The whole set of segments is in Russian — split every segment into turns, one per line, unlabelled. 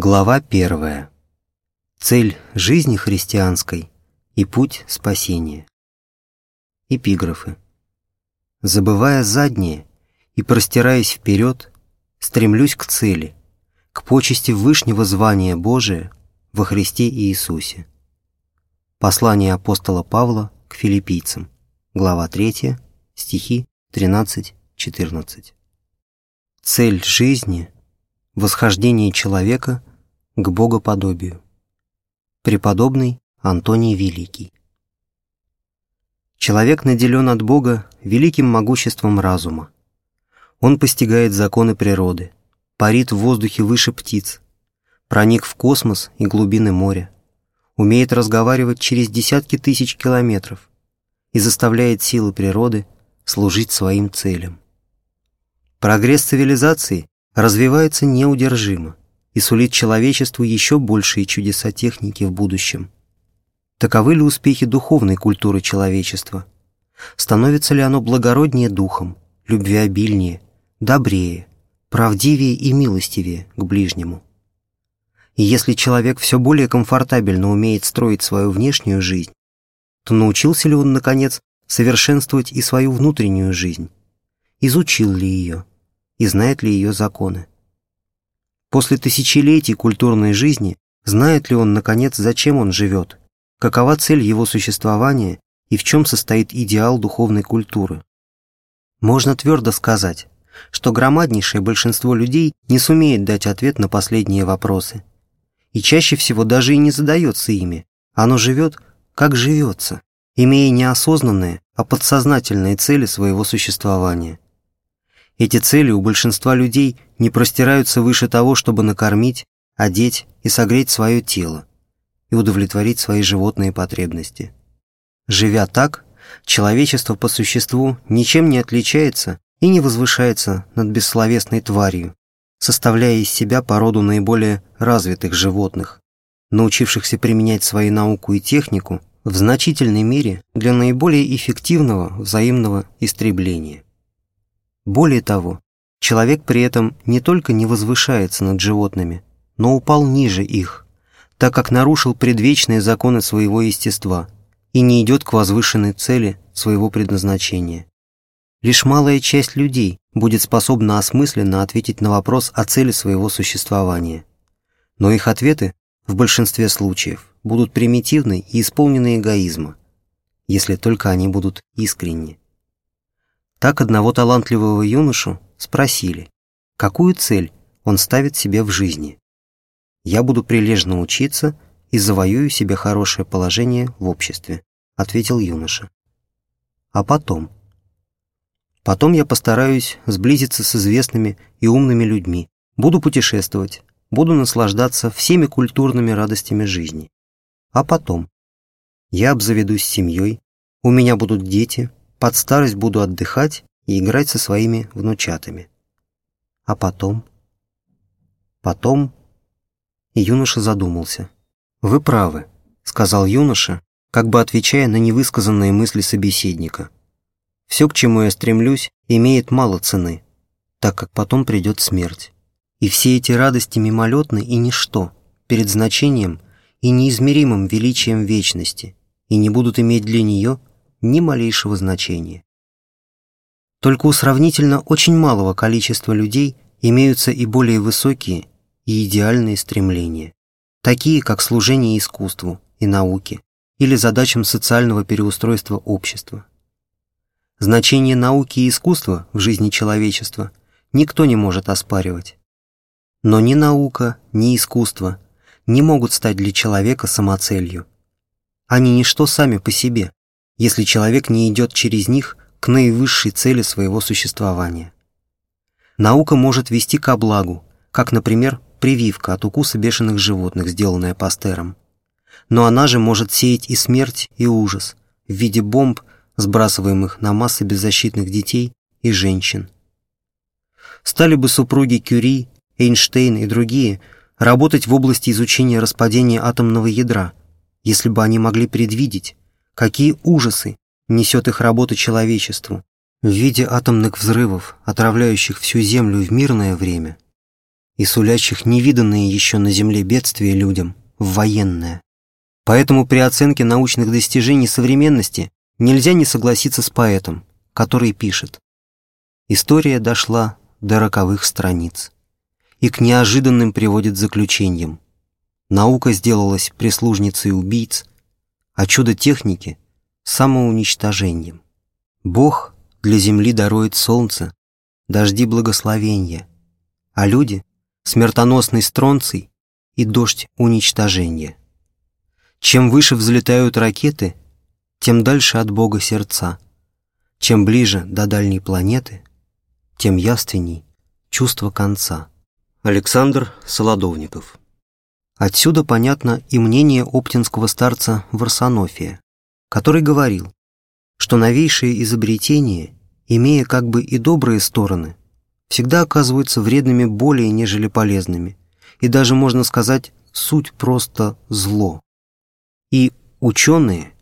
Глава первая. Цель жизни христианской и путь спасения. Эпиграфы. Забывая заднее и простираясь вперед, стремлюсь к цели, к почести вышнего звания Божия во Христе Иисусе. Послание апостола Павла к филиппийцам. Глава 3, стихи 13-14. Цель жизни – восхождение человека к богоподобию. Преподобный Антоний Великий. Человек наделен от Бога великим могуществом разума. Он постигает законы природы, парит в воздухе выше птиц, проник в космос и глубины моря, умеет разговаривать через десятки тысяч километров и заставляет силы природы служить своим целям. Прогресс цивилизации развивается неудержимо и сулит человечеству еще большие чудеса техники в будущем. Таковы ли успехи духовной культуры человечества? Становится ли оно благороднее духом, любвеобильнее, добрее, правдивее и милостивее к ближнему? И если человек все более комфортабельно умеет строить свою внешнюю жизнь, то научился ли он, наконец, совершенствовать и свою внутреннюю жизнь? Изучил ли ее? И знает ли ее законы? После тысячелетий культурной жизни знает ли он, наконец, зачем он живет, какова цель его существования и в чем состоит идеал духовной культуры. Можно твердо сказать, что громаднейшее большинство людей не сумеет дать ответ на последние вопросы. И чаще всего даже и не задается ими. Оно живет, как живется, имея неосознанные, а подсознательные цели своего существования. Эти цели у большинства людей не простираются выше того, чтобы накормить, одеть и согреть свое тело и удовлетворить свои животные потребности. Живя так, человечество по существу ничем не отличается и не возвышается над бессловесной тварью, составляя из себя породу наиболее развитых животных, научившихся применять свою науку и технику в значительной мере для наиболее эффективного взаимного истребления. Более того, человек при этом не только не возвышается над животными, но упал ниже их, так как нарушил предвечные законы своего естества и не идет к возвышенной цели своего предназначения. Лишь малая часть людей будет способна осмысленно ответить на вопрос о цели своего существования. Но их ответы в большинстве случаев будут примитивны и исполнены эгоизма, если только они будут искренни. Так одного талантливого юношу спросили, какую цель он ставит себе в жизни. «Я буду прилежно учиться и завоюю себе хорошее положение в обществе», ответил юноша. «А потом?» «Потом я постараюсь сблизиться с известными и умными людьми, буду путешествовать, буду наслаждаться всеми культурными радостями жизни. А потом? Я обзаведусь семьей, у меня будут дети, под старость буду отдыхать и играть со своими внучатами. А потом? Потом... И юноша задумался. «Вы правы», — сказал юноша, как бы отвечая на невысказанные мысли собеседника. «Все, к чему я стремлюсь, имеет мало цены, так как потом придет смерть. И все эти радости мимолетны и ничто перед значением и неизмеримым величием вечности и не будут иметь для нее ни малейшего значения. Только у сравнительно очень малого количества людей имеются и более высокие и идеальные стремления, такие как служение искусству и науке или задачам социального переустройства общества. Значение науки и искусства в жизни человечества никто не может оспаривать. Но ни наука, ни искусство не могут стать для человека самоцелью. Они ничто сами по себе, если человек не идет через них к наивысшей цели своего существования. Наука может вести ко благу, как, например, прививка от укуса бешеных животных, сделанная Пастером. Но она же может сеять и смерть, и ужас в виде бомб, сбрасываемых на массы беззащитных детей и женщин. Стали бы супруги Кюри, Эйнштейн и другие работать в области изучения распадения атомного ядра, если бы они могли предвидеть, какие ужасы несет их работа человечеству в виде атомных взрывов, отравляющих всю Землю в мирное время, и сулящих невиданные еще на Земле бедствия людям в военное. Поэтому при оценке научных достижений современности нельзя не согласиться с поэтом, который пишет «История дошла до роковых страниц и к неожиданным приводит заключениям. Наука сделалась прислужницей убийц, а чудо техники — самоуничтожением. Бог для земли дарует солнце, дожди благословения, а люди — смертоносный стронций и дождь уничтожения. Чем выше взлетают ракеты, тем дальше от Бога сердца. Чем ближе до дальней планеты, тем явственней чувство конца. Александр Солодовников Отсюда понятно и мнение оптинского старца Варсонофия, который говорил, что новейшие изобретения, имея как бы и добрые стороны, всегда оказываются вредными более, нежели полезными, и даже, можно сказать, суть просто зло. И ученые,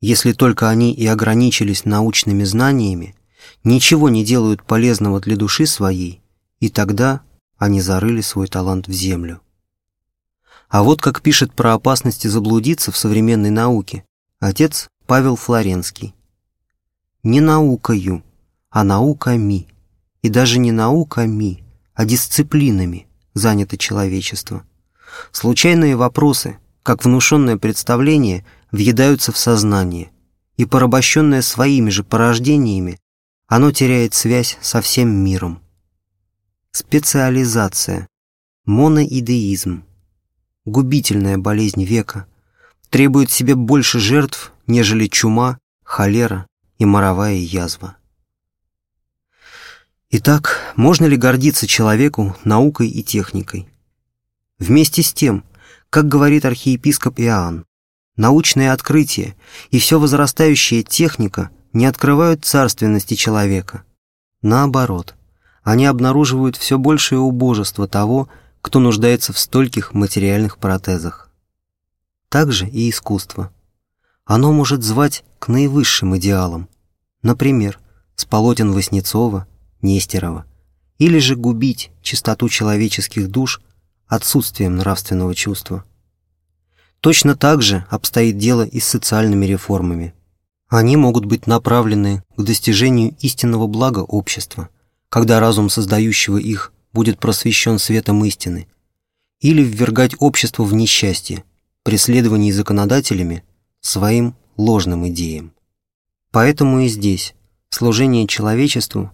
если только они и ограничились научными знаниями, ничего не делают полезного для души своей, и тогда они зарыли свой талант в землю. А вот как пишет про опасности заблудиться в современной науке отец Павел Флоренский. Не наукою, а науками, и даже не науками, а дисциплинами занято человечество. Случайные вопросы, как внушенное представление, въедаются в сознание, и порабощенное своими же порождениями, оно теряет связь со всем миром. Специализация, моноидеизм – губительная болезнь века, требует себе больше жертв, нежели чума, холера и моровая язва. Итак, можно ли гордиться человеку наукой и техникой? Вместе с тем, как говорит архиепископ Иоанн, научные открытия и все возрастающая техника не открывают царственности человека. Наоборот, они обнаруживают все большее убожество того, кто нуждается в стольких материальных протезах. Также и искусство. Оно может звать к наивысшим идеалам, например, с полотен Васнецова, Нестерова, или же губить чистоту человеческих душ отсутствием нравственного чувства. Точно так же обстоит дело и с социальными реформами. Они могут быть направлены к достижению истинного блага общества, когда разум создающего их будет просвещен светом истины, или ввергать общество в несчастье, преследовании законодателями своим ложным идеям. Поэтому и здесь служение человечеству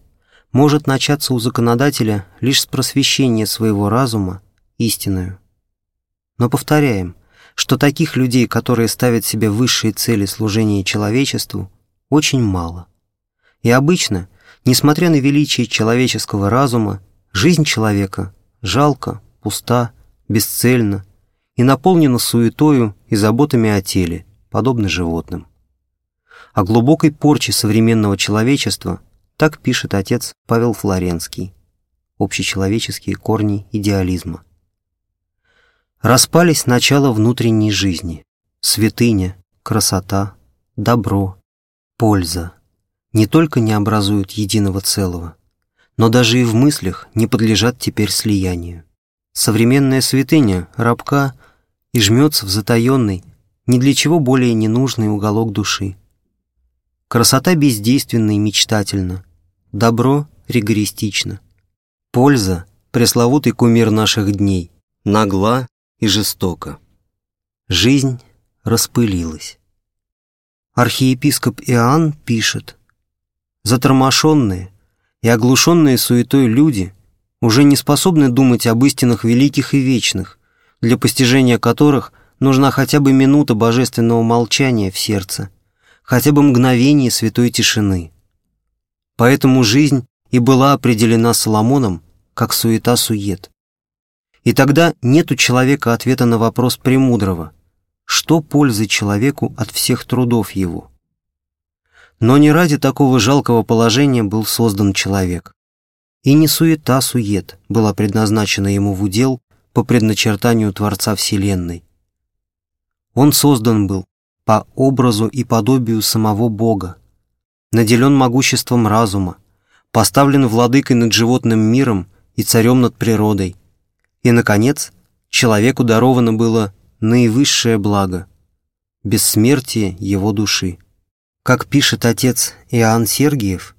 может начаться у законодателя лишь с просвещения своего разума истинную. Но повторяем, что таких людей, которые ставят себе высшие цели служения человечеству, очень мало. И обычно, несмотря на величие человеческого разума, Жизнь человека жалко, пуста, бесцельна и наполнена суетою и заботами о теле, подобно животным. О глубокой порче современного человечества так пишет отец Павел Флоренский. Общечеловеческие корни идеализма. Распались начала внутренней жизни, святыня, красота, добро, польза не только не образуют единого целого, но даже и в мыслях не подлежат теперь слиянию. Современная святыня рабка и жмется в затаенный, ни для чего более ненужный уголок души. Красота бездейственна и мечтательна, добро ригористично. Польза — пресловутый кумир наших дней, нагла и жестока. Жизнь распылилась. Архиепископ Иоанн пишет, «Затормошенные, и оглушенные суетой люди уже не способны думать об истинах великих и вечных, для постижения которых нужна хотя бы минута божественного молчания в сердце, хотя бы мгновение святой тишины. Поэтому жизнь и была определена Соломоном как суета-сует. И тогда нет у человека ответа на вопрос премудрого, что пользы человеку от всех трудов его. Но не ради такого жалкого положения был создан человек. И не суета-сует была предназначена ему в удел по предначертанию Творца Вселенной. Он создан был по образу и подобию самого Бога, наделен могуществом разума, поставлен владыкой над животным миром и царем над природой, И, наконец, человеку даровано было наивысшее благо – бессмертие его души. Как пишет отец Иоанн Сергиев,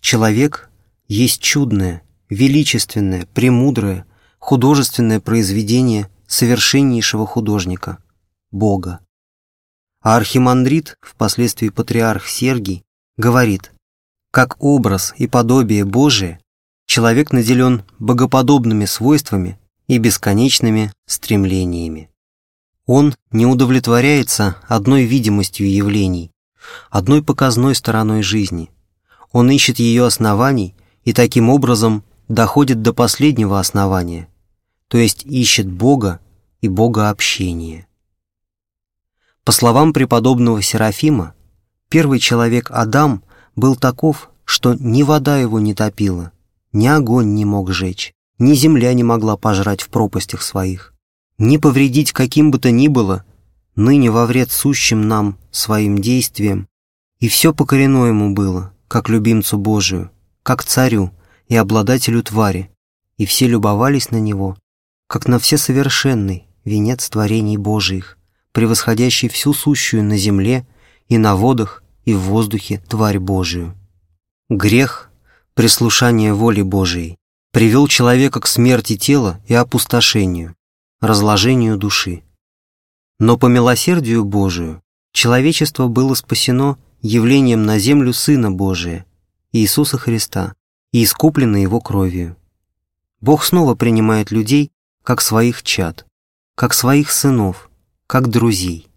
человек есть чудное, величественное, премудрое, художественное произведение совершеннейшего художника – Бога. А архимандрит, впоследствии патриарх Сергий, говорит, как образ и подобие Божие, человек наделен богоподобными свойствами и бесконечными стремлениями. Он не удовлетворяется одной видимостью явлений, одной показной стороной жизни. Он ищет ее оснований и таким образом доходит до последнего основания, то есть ищет Бога и Богообщение. По словам преподобного Серафима, первый человек Адам был таков, что ни вода его не топила, ни огонь не мог жечь, ни земля не могла пожрать в пропастях своих, ни повредить каким бы то ни было, ныне во вред сущим нам своим действием, и все покорено ему было, как любимцу Божию, как царю и обладателю твари, и все любовались на него, как на всесовершенный венец творений Божиих, превосходящий всю сущую на земле и на водах и в воздухе тварь Божию. Грех, прислушание воли Божией, привел человека к смерти тела и опустошению, разложению души. Но по милосердию Божию человечество было спасено явлением на землю Сына Божия, Иисуса Христа, и искуплено Его кровью. Бог снова принимает людей как своих чад, как своих сынов, как друзей.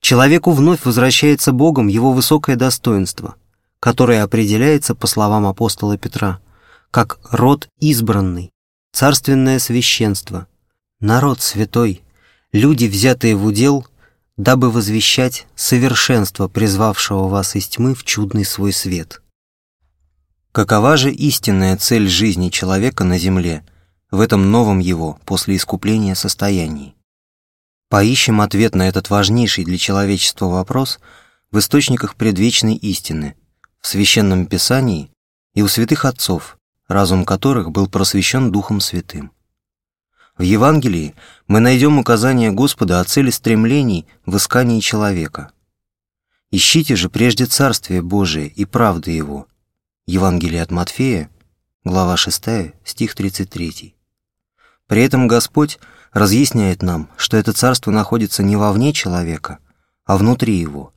Человеку вновь возвращается Богом его высокое достоинство, которое определяется, по словам апостола Петра, как род избранный, царственное священство, народ святой, люди, взятые в удел, дабы возвещать совершенство призвавшего вас из тьмы в чудный свой свет. Какова же истинная цель жизни человека на земле, в этом новом его после искупления состоянии? Поищем ответ на этот важнейший для человечества вопрос в источниках предвечной истины, в Священном Писании и у святых отцов, разум которых был просвещен Духом Святым. В Евангелии мы найдем указание Господа о цели стремлений в искании человека. «Ищите же прежде Царствие Божие и правды Его». Евангелие от Матфея, глава 6, стих 33. При этом Господь разъясняет нам, что это царство находится не вовне человека, а внутри его.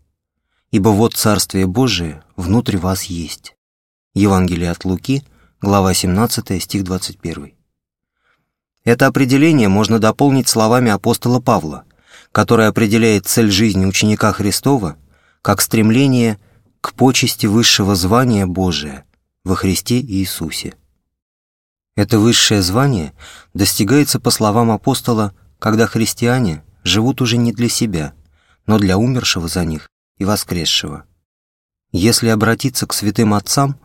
Ибо вот Царствие Божие внутри вас есть. Евангелие от Луки, глава 17, стих 21. Это определение можно дополнить словами апостола Павла, который определяет цель жизни ученика Христова как стремление к почести высшего звания Божия во Христе Иисусе. Это высшее звание достигается, по словам апостола, когда христиане живут уже не для себя, но для умершего за них и воскресшего. Если обратиться к святым отцам,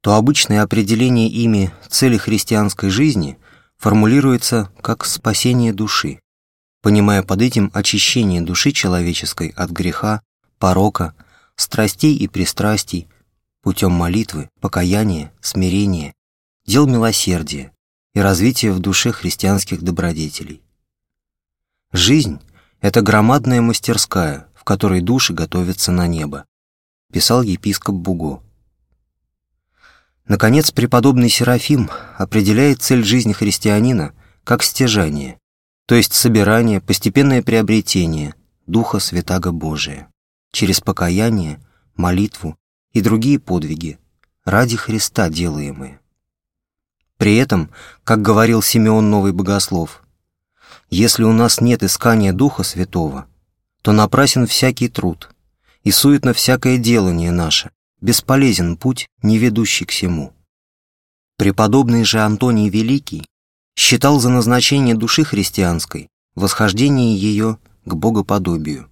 то обычное определение ими цели христианской жизни формулируется как спасение души, понимая под этим очищение души человеческой от греха, порока, страстей и пристрастий путем молитвы, покаяния, смирения, дел милосердия и развития в душе христианских добродетелей. Жизнь — это громадная мастерская, в которой души готовятся на небо, писал епископ Буго. Наконец, преподобный Серафим определяет цель жизни христианина как стяжание, то есть собирание, постепенное приобретение Духа Святаго Божия через покаяние, молитву и другие подвиги ради Христа делаемые. При этом, как говорил Симеон Новый Богослов, «Если у нас нет искания Духа Святого, то напрасен всякий труд, и суетно всякое делание наше, бесполезен путь, не ведущий к сему». Преподобный же Антоний Великий считал за назначение души христианской восхождение ее к богоподобию.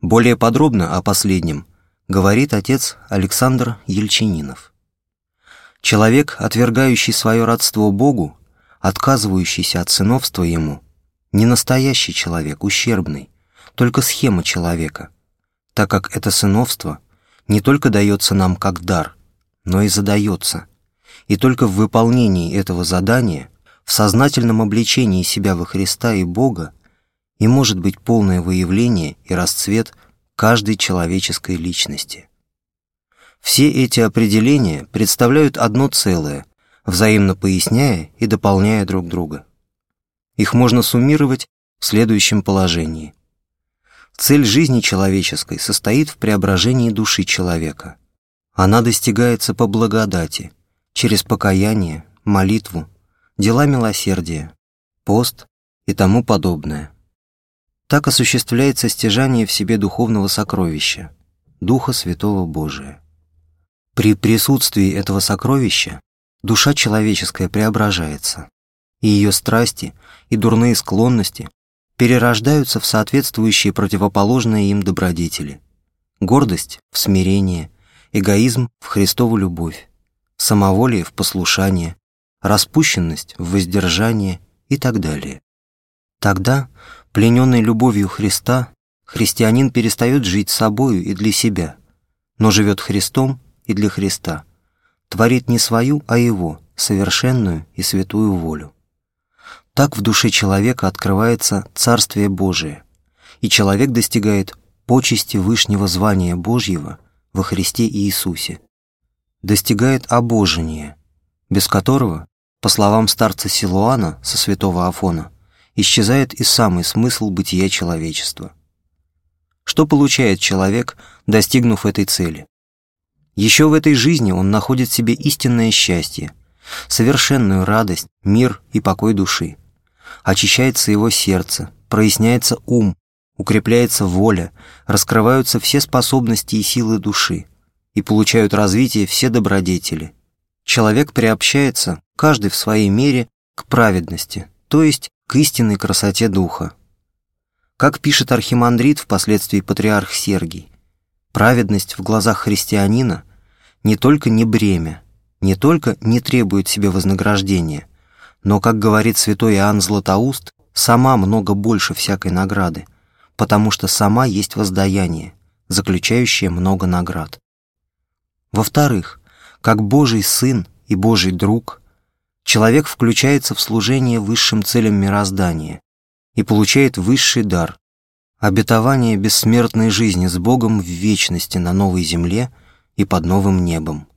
Более подробно о последнем говорит отец Александр Ельчининов. Человек, отвергающий свое родство Богу, отказывающийся от сыновства Ему, не настоящий человек, ущербный, только схема человека, так как это сыновство не только дается нам как дар, но и задается, и только в выполнении этого задания, в сознательном обличении себя во Христа и Бога и может быть полное выявление и расцвет каждой человеческой личности. Все эти определения представляют одно целое, взаимно поясняя и дополняя друг друга. Их можно суммировать в следующем положении. Цель жизни человеческой состоит в преображении души человека. Она достигается по благодати, через покаяние, молитву, дела милосердия, пост и тому подобное. Так осуществляется стяжание в себе духовного сокровища, Духа Святого Божия. При присутствии этого сокровища душа человеческая преображается, и ее страсти и дурные склонности перерождаются в соответствующие противоположные им добродетели. Гордость в смирение, эгоизм в Христову любовь, самоволие в послушание, распущенность в воздержание и так далее. Тогда, плененный любовью Христа, христианин перестает жить собою и для себя, но живет Христом и для Христа, творит не свою, а Его, совершенную и святую волю. Так в душе человека открывается Царствие Божие, и человек достигает почести Вышнего звания Божьего во Христе Иисусе, достигает обожения, без которого, по словам старца Силуана со святого Афона, исчезает и самый смысл бытия человечества. Что получает человек, достигнув этой цели? Еще в этой жизни он находит в себе истинное счастье, совершенную радость, мир и покой души. Очищается его сердце, проясняется ум, укрепляется воля, раскрываются все способности и силы души, и получают развитие все добродетели. Человек приобщается, каждый в своей мере, к праведности, то есть к истинной красоте духа. Как пишет архимандрит, впоследствии патриарх Сергий, праведность в глазах христианина не только не бремя, не только не требует себе вознаграждения, но, как говорит святой Иоанн Златоуст, сама много больше всякой награды, потому что сама есть воздаяние, заключающее много наград. Во-вторых, как Божий Сын и Божий Друг, человек включается в служение высшим целям мироздания и получает высший дар – обетование бессмертной жизни с Богом в вечности на новой земле – и под новым небом.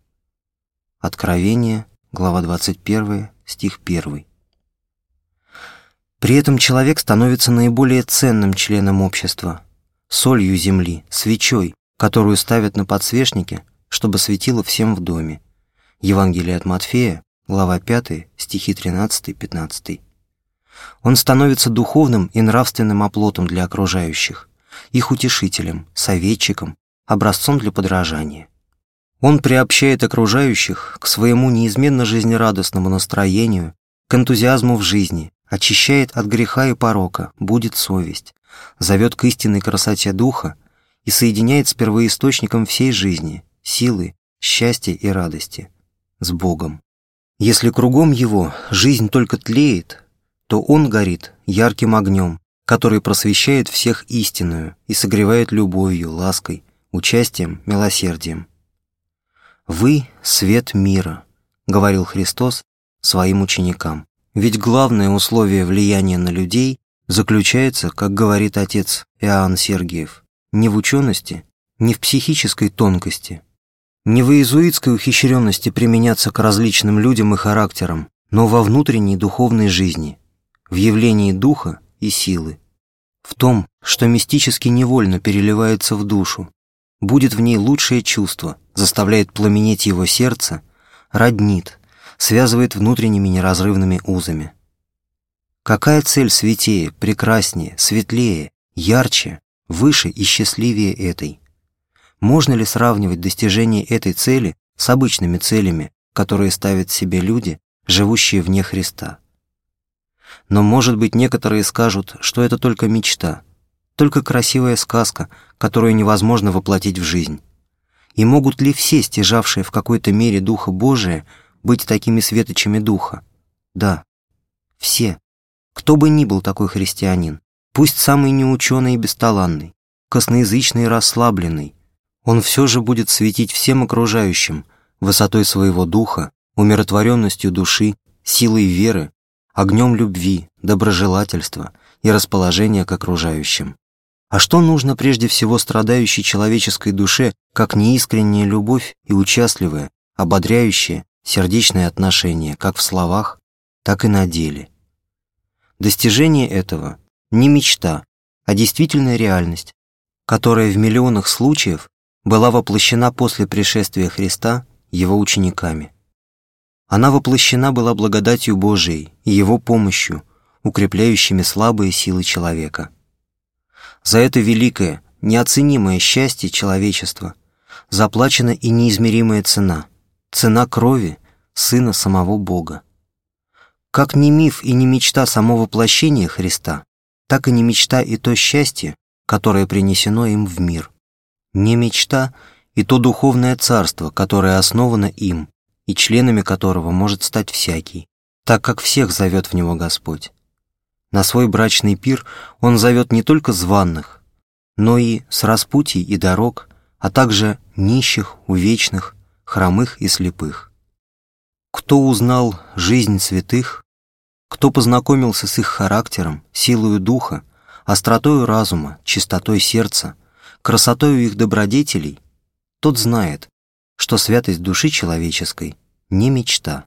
Откровение, глава 21, стих 1. При этом человек становится наиболее ценным членом общества, солью земли, свечой, которую ставят на подсвечнике, чтобы светило всем в доме. Евангелие от Матфея, глава 5, стихи 13-15. Он становится духовным и нравственным оплотом для окружающих, их утешителем, советчиком, образцом для подражания. Он приобщает окружающих к своему неизменно жизнерадостному настроению, к энтузиазму в жизни, очищает от греха и порока, будет совесть, зовет к истинной красоте духа и соединяет с первоисточником всей жизни, силы, счастья и радости, с Богом. Если кругом его жизнь только тлеет, то он горит ярким огнем, который просвещает всех истинную и согревает любовью, лаской, участием, милосердием. «Вы — свет мира», — говорил Христос своим ученикам. Ведь главное условие влияния на людей заключается, как говорит отец Иоанн Сергиев, не в учености, не в психической тонкости, не в иезуитской ухищренности применяться к различным людям и характерам, но во внутренней духовной жизни, в явлении духа и силы, в том, что мистически невольно переливается в душу, будет в ней лучшее чувство, заставляет пламенеть его сердце, роднит, связывает внутренними неразрывными узами. Какая цель святее, прекраснее, светлее, ярче, выше и счастливее этой? Можно ли сравнивать достижение этой цели с обычными целями, которые ставят себе люди, живущие вне Христа? Но, может быть, некоторые скажут, что это только мечта – только красивая сказка, которую невозможно воплотить в жизнь. И могут ли все, стяжавшие в какой-то мере Духа Божия, быть такими светочами Духа? Да, все. Кто бы ни был такой христианин, пусть самый неученый и бесталанный, косноязычный и расслабленный, он все же будет светить всем окружающим высотой своего духа, умиротворенностью души, силой веры, огнем любви, доброжелательства и расположения к окружающим. А что нужно прежде всего страдающей человеческой душе, как неискренняя любовь и участливое, ободряющее, сердечное отношение, как в словах, так и на деле. Достижение этого не мечта, а действительная реальность, которая в миллионах случаев была воплощена после пришествия Христа его учениками. Она воплощена была благодатью Божией и его помощью, укрепляющими слабые силы человека. За это великое, неоценимое счастье человечества заплачена и неизмеримая цена, цена крови Сына самого Бога. Как не миф и не мечта само воплощение Христа, так и не мечта и то счастье, которое принесено им в мир. Не мечта и то духовное царство, которое основано им, и членами которого может стать всякий, так как всех зовет в него Господь. На свой брачный пир он зовет не только званных, но и с распутий и дорог, а также нищих, увечных, хромых и слепых. Кто узнал жизнь святых, кто познакомился с их характером, силою духа, остротою разума, чистотой сердца, красотою их добродетелей, тот знает, что святость души человеческой не мечта.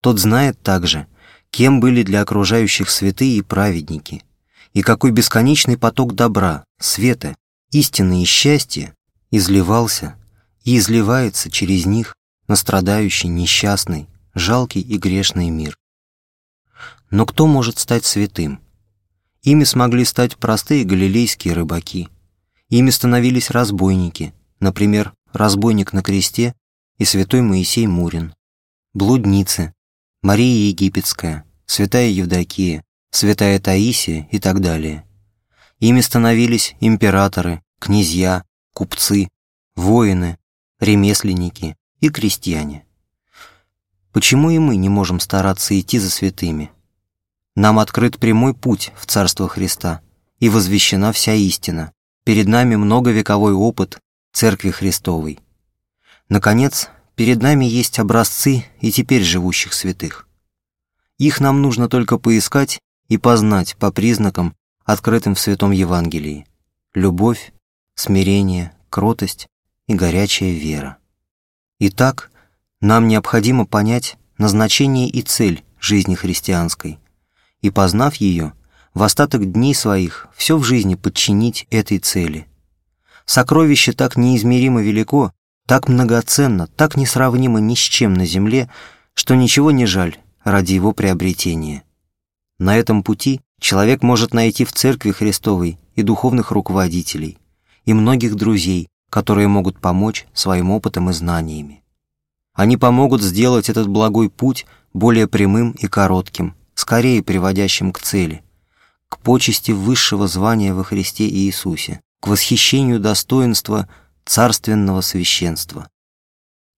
Тот знает также, кем были для окружающих святые и праведники, и какой бесконечный поток добра, света, истины и счастья изливался и изливается через них на страдающий, несчастный, жалкий и грешный мир. Но кто может стать святым? Ими смогли стать простые галилейские рыбаки. Ими становились разбойники, например, разбойник на кресте и святой Моисей Мурин, блудницы, Мария Египетская, святая Евдокия, святая Таисия и так далее. Ими становились императоры, князья, купцы, воины, ремесленники и крестьяне. Почему и мы не можем стараться идти за святыми? Нам открыт прямой путь в Царство Христа и возвещена вся истина. Перед нами многовековой опыт Церкви Христовой. Наконец, перед нами есть образцы и теперь живущих святых. Их нам нужно только поискать и познать по признакам, открытым в Святом Евангелии. Любовь, смирение, кротость и горячая вера. Итак, нам необходимо понять назначение и цель жизни христианской, и, познав ее, в остаток дней своих все в жизни подчинить этой цели. Сокровище так неизмеримо велико, так многоценно, так несравнимо ни с чем на земле, что ничего не жаль ради его приобретения. На этом пути человек может найти в Церкви Христовой и духовных руководителей, и многих друзей, которые могут помочь своим опытом и знаниями. Они помогут сделать этот благой путь более прямым и коротким, скорее приводящим к цели, к почести высшего звания во Христе Иисусе, к восхищению достоинства царственного священства.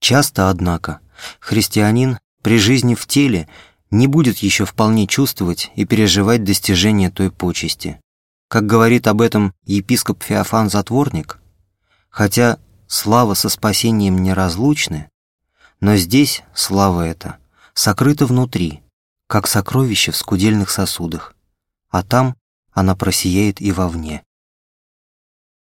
Часто, однако, христианин при жизни в теле не будет еще вполне чувствовать и переживать достижение той почести. Как говорит об этом епископ Феофан Затворник, хотя слава со спасением неразлучны, но здесь слава эта сокрыта внутри, как сокровище в скудельных сосудах, а там она просияет и вовне.